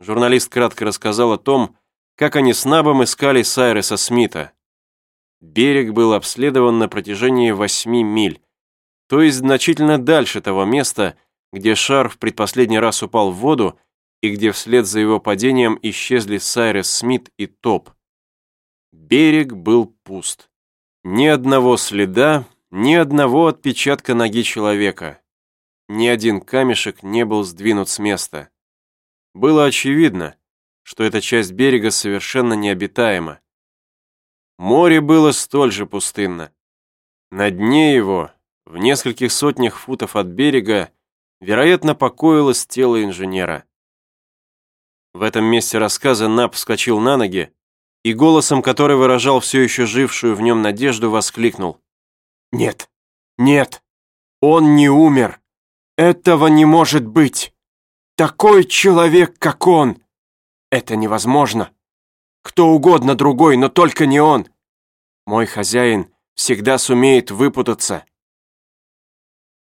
журналист кратко рассказал о том, как они с Набом искали Сайреса Смита. Берег был обследован на протяжении восьми миль, то есть значительно дальше того места, где шар в предпоследний раз упал в воду и где вслед за его падением исчезли Сайрес Смит и Топ. Берег был пуст. Ни одного следа, ни одного отпечатка ноги человека. Ни один камешек не был сдвинут с места. Было очевидно, что эта часть берега совершенно необитаема. Море было столь же пустынно. На дне его, в нескольких сотнях футов от берега, вероятно, покоилось тело инженера. В этом месте рассказа Нап вскочил на ноги и голосом, который выражал все еще жившую в нем надежду, воскликнул. «Нет, нет, он не умер. Этого не может быть. Такой человек, как он. Это невозможно. Кто угодно другой, но только не он. Мой хозяин всегда сумеет выпутаться».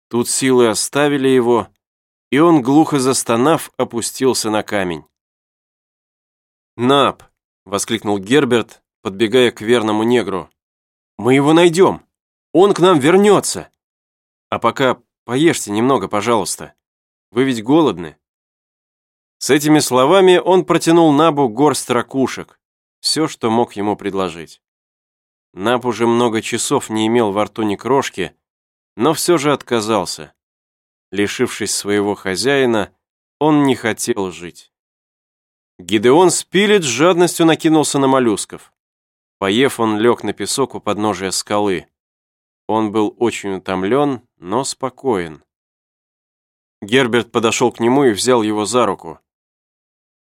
Тут силы оставили его, и он, глухо застонав, опустился на камень. «Нап!» — воскликнул Герберт, подбегая к верному негру. «Мы его найдем! Он к нам вернется! А пока поешьте немного, пожалуйста. Вы ведь голодны?» С этими словами он протянул Набу горсть ракушек, все, что мог ему предложить. Наб уже много часов не имел во рту ни крошки, но все же отказался. Лишившись своего хозяина, он не хотел жить. Гидеон Спилет с жадностью накинулся на моллюсков. Поев, он лег на песок у подножия скалы. Он был очень утомлен, но спокоен. Герберт подошел к нему и взял его за руку.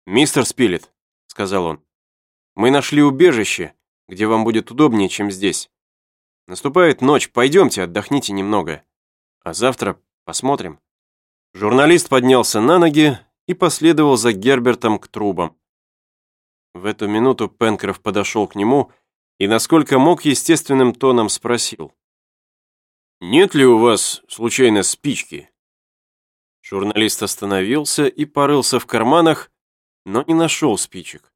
«Мистер Спилет», — сказал он, — «мы нашли убежище, где вам будет удобнее, чем здесь. Наступает ночь, пойдемте, отдохните немного. А завтра посмотрим». Журналист поднялся на ноги и последовал за Гербертом к трубам. В эту минуту Пенкроф подошел к нему и, насколько мог, естественным тоном спросил. «Нет ли у вас, случайно, спички?» Журналист остановился и порылся в карманах, но не нашел спичек.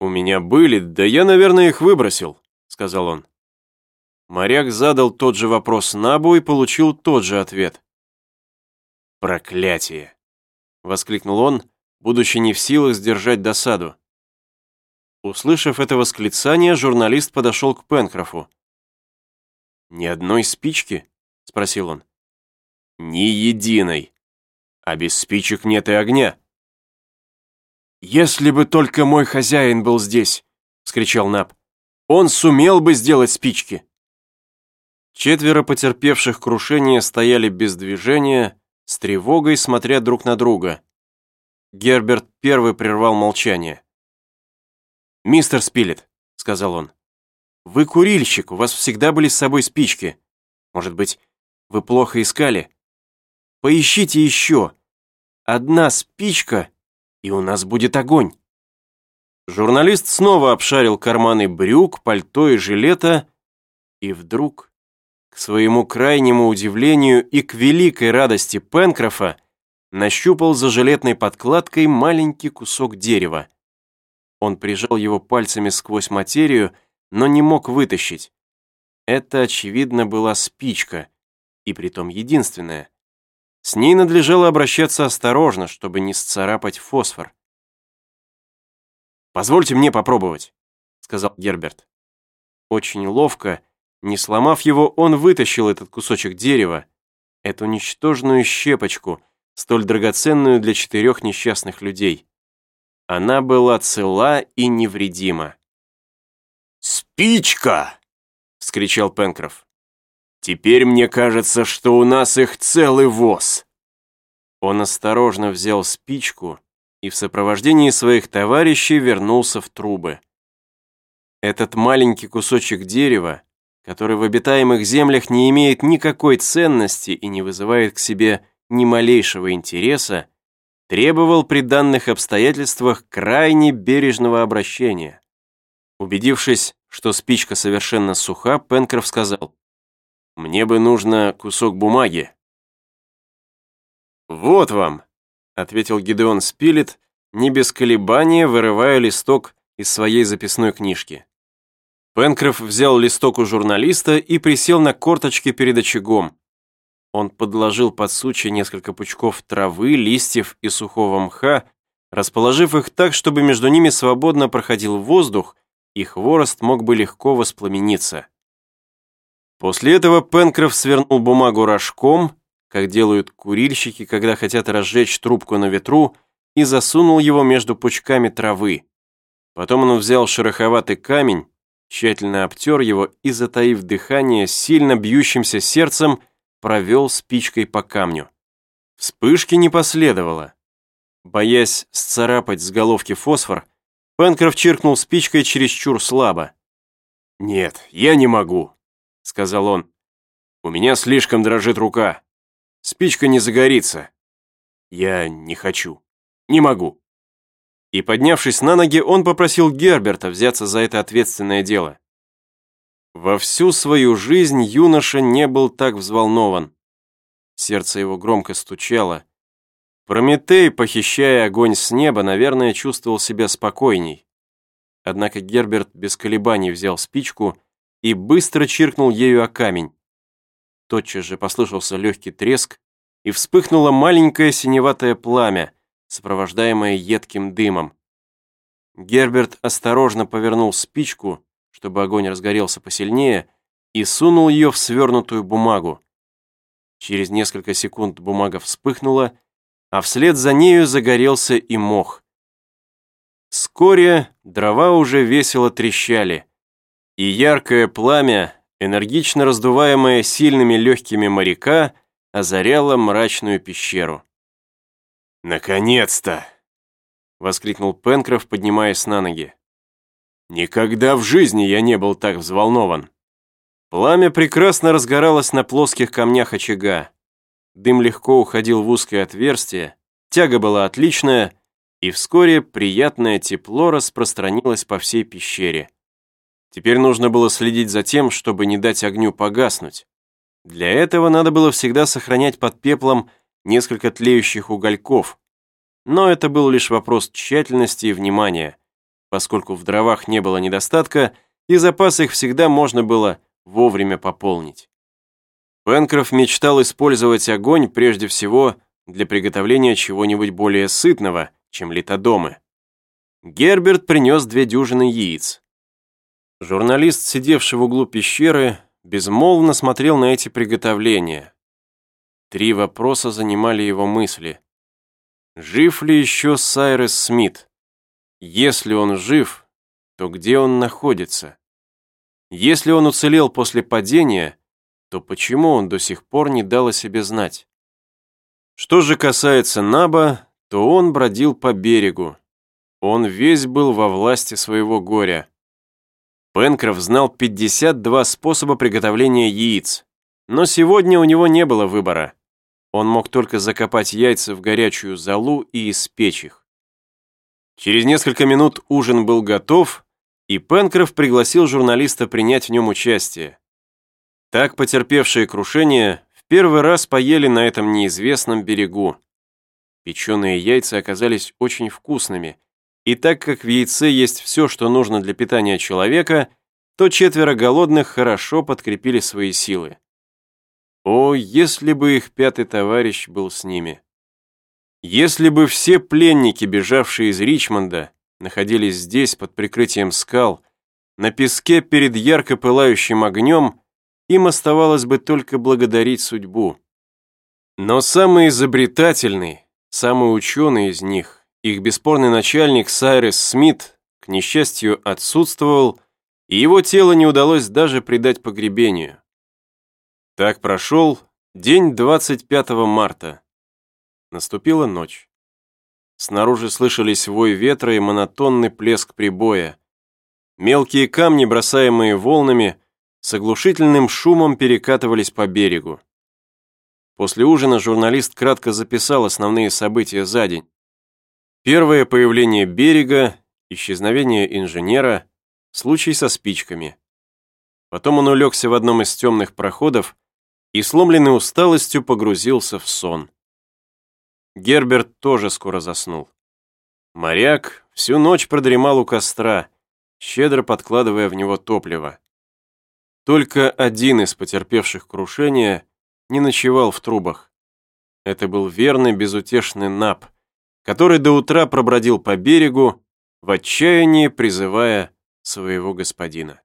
«У меня были, да я, наверное, их выбросил», — сказал он. Моряк задал тот же вопрос Набу и получил тот же ответ. «Проклятие!» — воскликнул он, будучи не в силах сдержать досаду. Услышав это восклицание, журналист подошел к Пенкрофу. «Ни одной спички?» — спросил он. «Ни единой. А без спичек нет и огня». «Если бы только мой хозяин был здесь!» — вскричал Наб. «Он сумел бы сделать спички!» Четверо потерпевших крушение стояли без движения, с тревогой смотря друг на друга. Герберт первый прервал молчание. «Мистер Спилет», — сказал он, — «вы курильщик, у вас всегда были с собой спички. Может быть, вы плохо искали? Поищите еще. Одна спичка, и у нас будет огонь». Журналист снова обшарил карманы брюк, пальто и жилета, и вдруг к своему крайнему удивлению и к великой радости Пенкрофа нащупал за жилетной подкладкой маленький кусок дерева. Он прижал его пальцами сквозь материю, но не мог вытащить. Это, очевидно, была спичка, и притом единственная. С ней надлежало обращаться осторожно, чтобы не сцарапать фосфор. «Позвольте мне попробовать», — сказал Герберт. Очень ловко, не сломав его, он вытащил этот кусочек дерева, эту ничтожную щепочку, столь драгоценную для четырех несчастных людей. Она была цела и невредима. «Спичка!» — вскричал Пенкроф. «Теперь мне кажется, что у нас их целый воз!» Он осторожно взял спичку и в сопровождении своих товарищей вернулся в трубы. Этот маленький кусочек дерева который в обитаемых землях не имеет никакой ценности и не вызывает к себе ни малейшего интереса, требовал при данных обстоятельствах крайне бережного обращения. Убедившись, что спичка совершенно суха, Пенкроф сказал, «Мне бы нужно кусок бумаги». «Вот вам», — ответил Гидеон Спилет, не без колебания вырывая листок из своей записной книжки. Пенкроф взял листок у журналиста и присел на корточки перед очагом. Он подложил под сучья несколько пучков травы, листьев и сухого мха, расположив их так, чтобы между ними свободно проходил воздух, и хворост мог бы легко воспламениться. После этого Пенкроф свернул бумагу рожком, как делают курильщики, когда хотят разжечь трубку на ветру, и засунул его между пучками травы. Потом он взял шероховатый камень, тщательно обтер его и, затаив дыхание, сильно бьющимся сердцем, провел спичкой по камню. Вспышки не последовало. Боясь сцарапать с головки фосфор, Пенкроф чиркнул спичкой чересчур слабо. «Нет, я не могу», — сказал он. «У меня слишком дрожит рука. Спичка не загорится. Я не хочу. Не могу». И, поднявшись на ноги, он попросил Герберта взяться за это ответственное дело. Во всю свою жизнь юноша не был так взволнован. Сердце его громко стучало, Прометей, похищая огонь с неба, наверное, чувствовал себя спокойней. Однако Герберт без колебаний взял спичку и быстро чиркнул ею о камень. Тотчас же послышался легкий треск, и вспыхнуло маленькое синеватое пламя, сопровождаемое едким дымом. Герберт осторожно повернул спичку, чтобы огонь разгорелся посильнее, и сунул ее в свернутую бумагу. Через несколько секунд бумага вспыхнула, а вслед за нею загорелся и мох. Вскоре дрова уже весело трещали, и яркое пламя, энергично раздуваемое сильными легкими моряка, озаряло мрачную пещеру. «Наконец-то!» — воскликнул Пенкроф, поднимаясь на ноги. «Никогда в жизни я не был так взволнован!» Пламя прекрасно разгоралось на плоских камнях очага. Дым легко уходил в узкое отверстие, тяга была отличная, и вскоре приятное тепло распространилось по всей пещере. Теперь нужно было следить за тем, чтобы не дать огню погаснуть. Для этого надо было всегда сохранять под пеплом несколько тлеющих угольков. Но это был лишь вопрос тщательности и внимания, поскольку в дровах не было недостатка, и запас их всегда можно было вовремя пополнить. Пенкроф мечтал использовать огонь прежде всего для приготовления чего-нибудь более сытного, чем литодомы. Герберт принес две дюжины яиц. Журналист, сидевший в углу пещеры, безмолвно смотрел на эти приготовления. Три вопроса занимали его мысли. Жив ли еще Сайрес Смит? Если он жив, то где он находится? Если он уцелел после падения, то почему он до сих пор не дал о себе знать? Что же касается Наба, то он бродил по берегу. Он весь был во власти своего горя. Пенкроф знал 52 способа приготовления яиц, но сегодня у него не было выбора. Он мог только закопать яйца в горячую золу и испечь их. Через несколько минут ужин был готов, и Пенкроф пригласил журналиста принять в нем участие. Так потерпевшие крушение в первый раз поели на этом неизвестном берегу. Печеные яйца оказались очень вкусными, и так как в яйце есть все, что нужно для питания человека, то четверо голодных хорошо подкрепили свои силы. О, если бы их пятый товарищ был с ними! Если бы все пленники, бежавшие из Ричмонда, находились здесь под прикрытием скал, на песке перед ярко пылающим огнем, им оставалось бы только благодарить судьбу. Но самый изобретательный, самый ученый из них, их бесспорный начальник Сайрес Смит, к несчастью, отсутствовал, и его тело не удалось даже предать погребению. Так прошел день 25 марта. Наступила ночь. Снаружи слышались вой ветра и монотонный плеск прибоя. Мелкие камни, бросаемые волнами, с оглушительным шумом перекатывались по берегу. После ужина журналист кратко записал основные события за день. Первое появление берега, исчезновение инженера, случай со спичками. Потом он улегся в одном из темных проходов и, сломленный усталостью, погрузился в сон. Герберт тоже скоро заснул. Моряк всю ночь продремал у костра, щедро подкладывая в него топливо. Только один из потерпевших крушение не ночевал в трубах. Это был верный безутешный Нап, который до утра пробродил по берегу, в отчаянии призывая своего господина.